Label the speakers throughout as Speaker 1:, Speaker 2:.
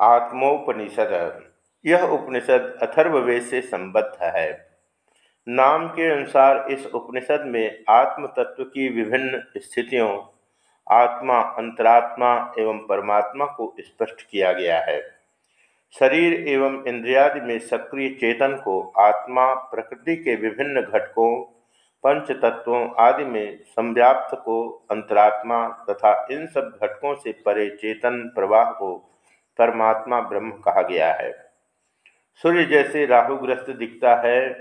Speaker 1: आत्मोपनिषद। यह उपनिषद अथर्ववेद से संबद्ध है। नाम के अनुसार इस उपनिषद में आत्म तत्व की विभिन्न स्थितियों, आत्मा, अंतरात्मा एवं परमात्मा को स्पष्ट किया गया है। शरीर एवं इंद्रियादि में सक्रिय चेतन को आत्मा, प्रकृति के विभिन्न घटकों पंच तत्वों आदि में संव्याप्त को अंतरात्मा तथा इन सब घटकों से परे चेतन प्रवाह को परमात्मा ब्रह्म कहा गया है। सूर्य जैसे राहुग्रस्त दिखता है,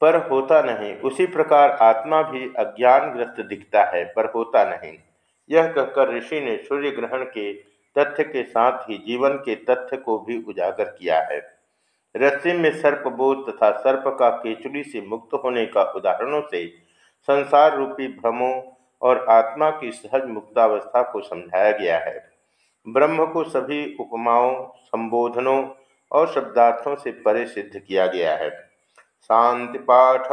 Speaker 1: पर होता नहीं। उसी प्रकार आत्मा भी अज्ञानग्रस्त दिखता है, पर होता नहीं। यह कहकर ऋषि ने सूर्य ग्रहण के तथ्य के साथ ही जीवन के तथ्य को भी उजागर किया है। रस्सी में सर्पबोध तथा सर्प का केचुली से मुक्त होने का उदाहरणों से संसार रूपी भ्रमों और आत्मा की सहज मुक्तावस्था को समझाया गया है। ब्रह्म को सभी उपमाओं, संबोधनों और शब्दार्थों से परे सिद्ध किया गया है। शांति पाठ।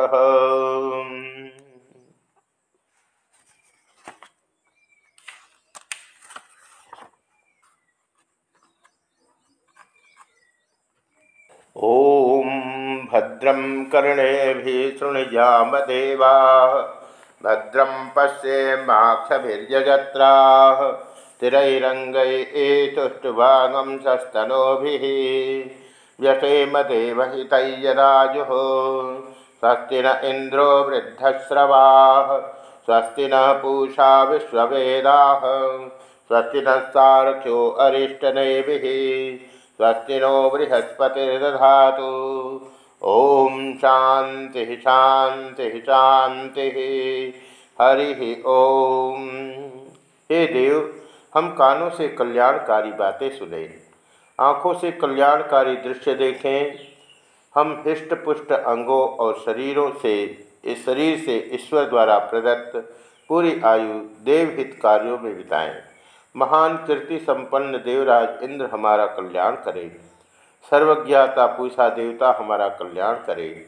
Speaker 1: ओम भद्रं कर्णे शृणुयाम देवा भद्रं पश्येमाक्षभिर्यजत्राः स्थिरैरङ्गैतुष्टुभागं सस्तनोभिः। व्यसेम देवहितैयराजुः स्वस्ति न इन्द्रो वृद्धश्रवाः स्वस्ति न पूषा विश्ववेदाः स्वस्ति न सारथ्यो स्वस्ति नो बृहस्पतिर्दधातु। ओम शांति शांति शांति। हरि ओम। हे देव, हम कानों से कल्याणकारी बातें सुने, आँखों से कल्याणकारी दृश्य देखें। हम हिष्ट पुष्ट अंगों और शरीरों से, इस शरीर से ईश्वर द्वारा प्रदत्त पूरी आयु देवहित कार्यों में बिताएँ। महान कीर्ति संपन्न देवराज इंद्र हमारा कल्याण करें। सर्वज्ञाता पूषा देवता हमारा कल्याण करे।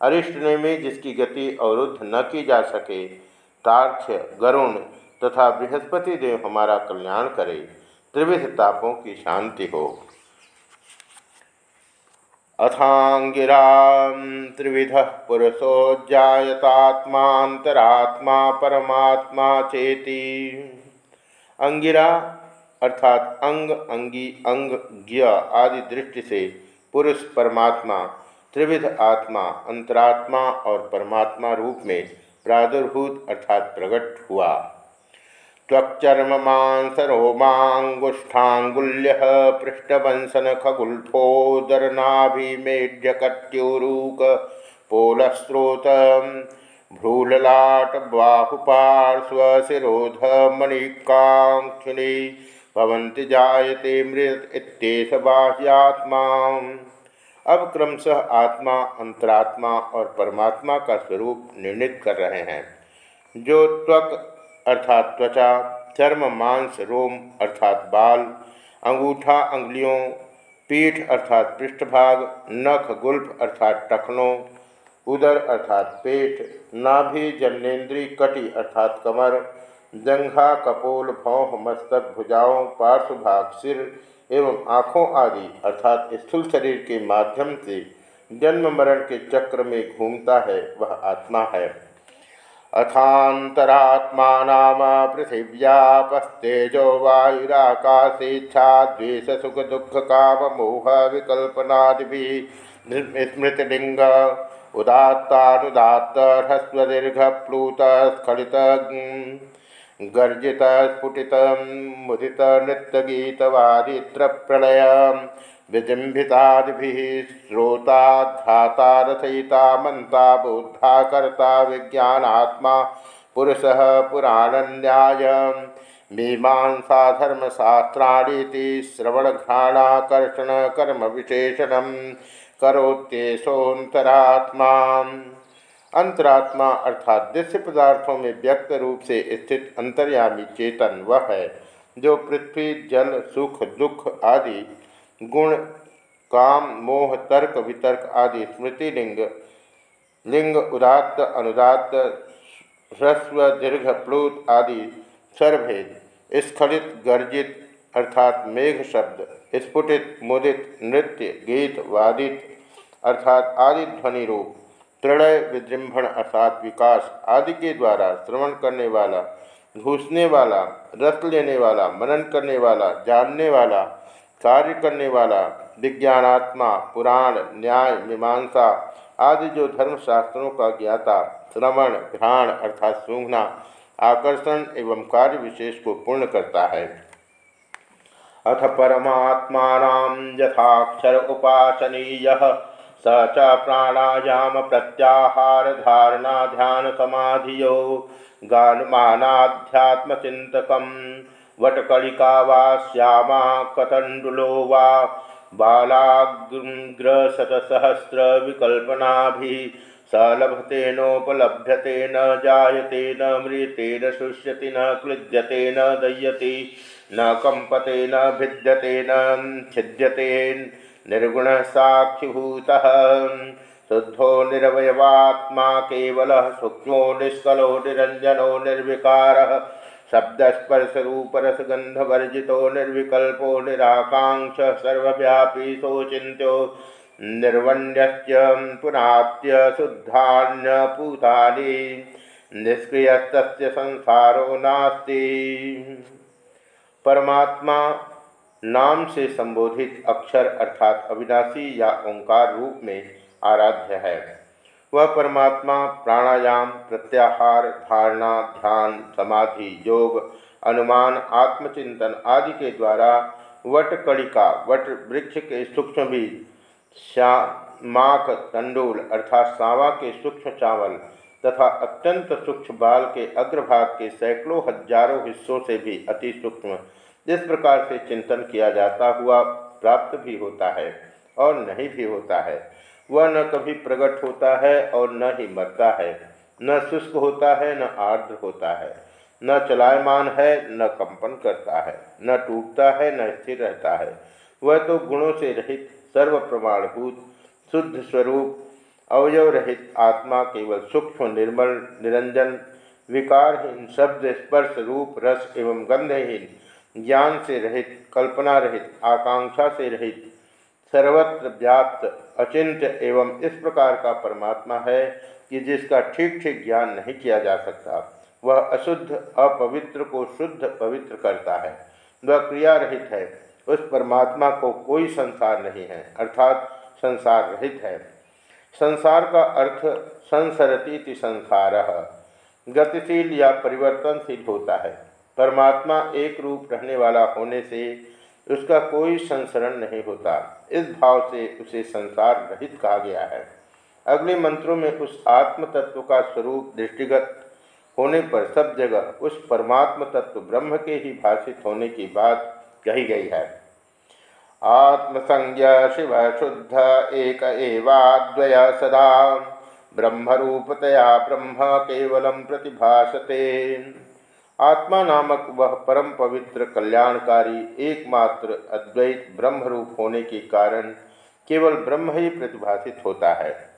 Speaker 1: अरिष्ट ने में जिसकी गति अवरुद्ध न की जा सके तार्थ्य गरुण तथा बृहस्पति देव हमारा कल्याण करे। त्रिविध तापों की शांति हो। अथांगिरा त्रिविध पुरुषोज्जायतात्मातरात्मा परमात्मा चेती। अंगिरा अर्थात अंग, अंगी, अंग, ज्ञ आदि दृष्टि से पुरुष, परमात्मा, त्रिविध आत्मा, अंतरात्मा और परमात्मा रूप में प्रादुर्भूत अर्थात प्रकट हुआ। त्वचर्म मांस रोमांगुष्ठांगुल्य पृष्ठवंशन खगुल्फोदरनाभिमेड्यकट्यूरूक पोलस्रोत भ्रूललाट बाहुपार्श्वशिरोध भवंति जायते मृत इत्येष बाह्यात्मा अब क्रमशः आत्मा, अंतरात्मा और परमात्मा का स्वरूप निर्णित कर रहे हैं। जो त्वक अर्थात त्वचा, चर्म, मांस, रोम अर्थात बाल, अंगूठा, अंगुलियों, पीठ अर्थात पृष्ठभाग, नख, गुल्फ अर्थात टखनों, उदर अर्थात पेट, नाभि, जन्नेन्द्रीय, कटी अर्थात कमर जंघा, कपोल, भौह, मस्तक, भुजाओं पार्श्वभाग सिर एवं आँखों आदि अर्थात स्थूल शरीर के माध्यम से जन्म मरण के चक्र में घूमता है, वह आत्मा है। अथातरात्मा नाम पृथिव्यापस्तेजो वायुराकाशेच्छा द्वेष सुख दुख काम मोह विकल्पनादि स्मृतिलिंग उदात्तानुदात्त ह्रस्वदीर्घ प्लूत स्खलित गर्जित स्फुटित प्रलय विजृंभितादि श्रोताघाता रचयिता मंता बुद्धा कर्ता विज्ञानात्मा पुरुष पुराणन्याय मीमांसा कर्म विशेषण करोत्येषोन्तरात्मा अंतरात्मा अर्थात दृश्य पदार्थों में व्यक्त रूप से स्थित अंतर्यामी चेतन वह है, जो पृथ्वी, जल, सुख, दुख आदि, गुण, काम, मोह, तर्क, वितर्क आदि, स्मृति लिंग लिंग उदात्त, अनुदात्त, ह्रस्व, दीर्घ, प्लूत आदि सर्वभेद, स्खलित, गर्जित, अर्थात मेघ शब्द, स्फुटित, मुदित, नृत्य, गीत, वादित, अर्थात आदि ध्वनि रूप त्रिणय विजृंभण अर्थात विकास आदि के द्वारा श्रवण करने वाला, घुसने वाला, रस लेने वाला, मनन करने वाला, जानने वाला, कार्य करने वाला, विज्ञानात्मा, पुराण, न्याय, मीमांसा आदि जो धर्मशास्त्रों का ज्ञाता, श्रवण, घ्राण अर्थात सूंघना, आकर्षण एवं कार्य विशेष को पूर्ण करता है। अथ परमात्मा यथाक्षर उपासनीय। स च प्राणायाम प्रत्याहार धारणा ध्यान समाधियो गानमानाध्यात्मचिंतक वटकलिका वा श्यामा कतंडुलो वा बालाग्रशतसहस्रविकल्पना स लभते नोपलभ्यते न जायते न म्रियते न शुष्यति न क्लुज्यते न दह्यते न कंपते न भिद्यते न छिद्यते निर्गुण साक्षिभूत शुद्धो निरवयवात्मा केवल सूक्ष्मो निष्कलो निरंजनो निर्विकार। शब्दस्पर्शरूपरसगंधवर्जितो निर्विकल्पो निराकांक्ष सर्वव्यापी सोचिन्त्यो निर्वण्यश्च पुनात्य शुद्धान्यपूतानि। निष्क्रियस्तस्य संसारो नास्ति। परमात्मा नाम से संबोधित अक्षर अर्थात अविनाशी या ओंकार रूप में आराध्य है। वह परमात्मा, प्राणायाम, प्रत्याहार, धारणा, ध्यान, समाधि, योग, अनुमान, आत्मचिंतन आदि के द्वारा वट कड़िका वट वृक्ष के सूक्ष्म बीज श्यामाक तंडोल अर्थात सावा के सूक्ष्म चावल तथा अत्यंत सूक्ष्म बाल के अग्रभाग के सैकड़ों हज़ारों हिस्सों से भी अति सूक्ष्म इस प्रकार से चिंतन किया जाता हुआ प्राप्त भी होता है और नहीं भी होता है, वह न कभी प्रकट होता है और न ही मरता है। न शुष्क होता है, न आर्द्र होता है। न चलायमान है, न कंपन करता है। न टूटता है, न स्थिर रहता है। वह तो गुणों से रहित सर्व प्रमाणभूत शुद्ध स्वरूप, अवयव रहित आत्मा केवल सूक्ष्म, निर्मल, निरंजन, विकारहीन, शब्द, स्पर्श रूप, रस एवं गंधहीन ज्ञान से रहित, कल्पना रहित, आकांक्षा से रहित, सर्वत्र व्याप्त, अचिंत्य एवं इस प्रकार का परमात्मा है कि जिसका ठीक ठीक ज्ञान नहीं किया जा सकता, वह अशुद्ध, अपवित्र को शुद्ध, पवित्र करता है। वह क्रिया रहित है, उस परमात्मा को कोई संसार नहीं है, अर्थात संसार रहित है। संसार का अर्थ संसरती संसार, गतिशील या परिवर्तनशील होता है। परमात्मा एक रूप रहने वाला होने से उसका कोई संसरण नहीं होता। इस भाव से उसे संसार रहित कहा गया है। अगले मंत्रों में उस आत्म तत्व का स्वरूप दृष्टिगत होने पर सब जगह उस परमात्म तत्व ब्रह्म के ही भाषित होने की बात कही गई है। आत्मसंज्ञ शिव शुद्ध एक एवाद्वय सदा। ब्रह्मरूपतया ब्रह्म केवलम प्रतिभासते आत्मा नामक वह परम पवित्र कल्याणकारी एकमात्र अद्वैत ब्रह्मरूप होने के कारण केवल ब्रह्म ही प्रतिभाषित होता है।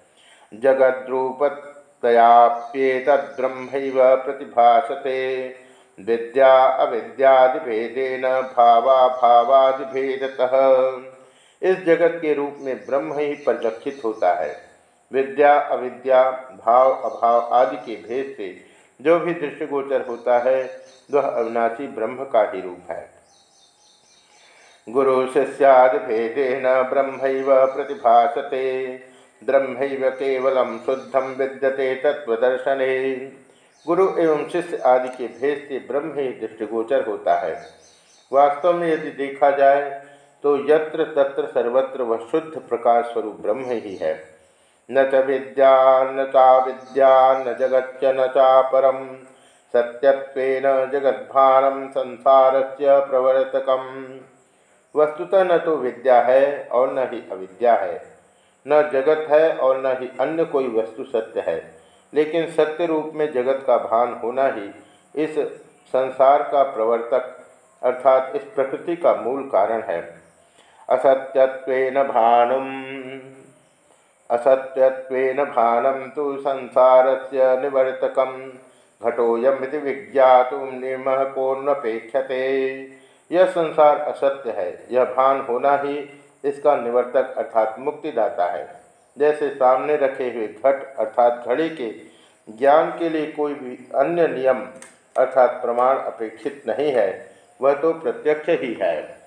Speaker 1: जगद्रूपतयाप्येत ब्रह्म प्रतिभाषते। विद्या अविद्यादिभेदेन भावा भावादिभेदतः इस जगत के रूप में ब्रह्म ही परिलक्षित होता है। विद्या, अविद्या, भाव, अभाव आदि के भेद से जो भी दृष्टिगोचर होता है, वह अविनाशी ब्रह्म का ही रूप है। गुरु शिष्यादि भेदेन ब्रह्म प्रतिभासते ब्रह्म केवलम शुद्धम विद्यते तत्वदर्शने गुरु एवं शिष्य आदि के भेद से ब्रह्म ही दृष्टिगोचर होता है। वास्तव में यदि देखा जाए तो यत्र तत्र सर्वत्र वह शुद्ध प्रकाश स्वरूप ब्रह्म ही है। न च विद्या, न चा विद्या, न जगच्च, न चापरम सत्यत्वेन जगद्भारम संसार से प्रवर्तक वस्तुतः न तो विद्या है और न ही अविद्या है। न जगत है और न ही अन्य कोई वस्तु सत्य है। लेकिन सत्य रूप में जगत का भान होना ही इस संसार का प्रवर्तक अर्थात इस प्रकृति का मूल कारण है। असत्यत्वेन भानुम। असत्यत्वेन भानम तो संसार से निवर्तक घटोयमिति विज्ञात निर्मह कोन्नपेक्षते यह संसार असत्य है, यह भान होना ही इसका निवर्तक अर्थात मुक्तिदाता है। जैसे सामने रखे हुए घट अर्थात घड़ी के ज्ञान के लिए कोई भी अन्य नियम अर्थात प्रमाण अपेक्षित नहीं है, वह तो प्रत्यक्ष ही है।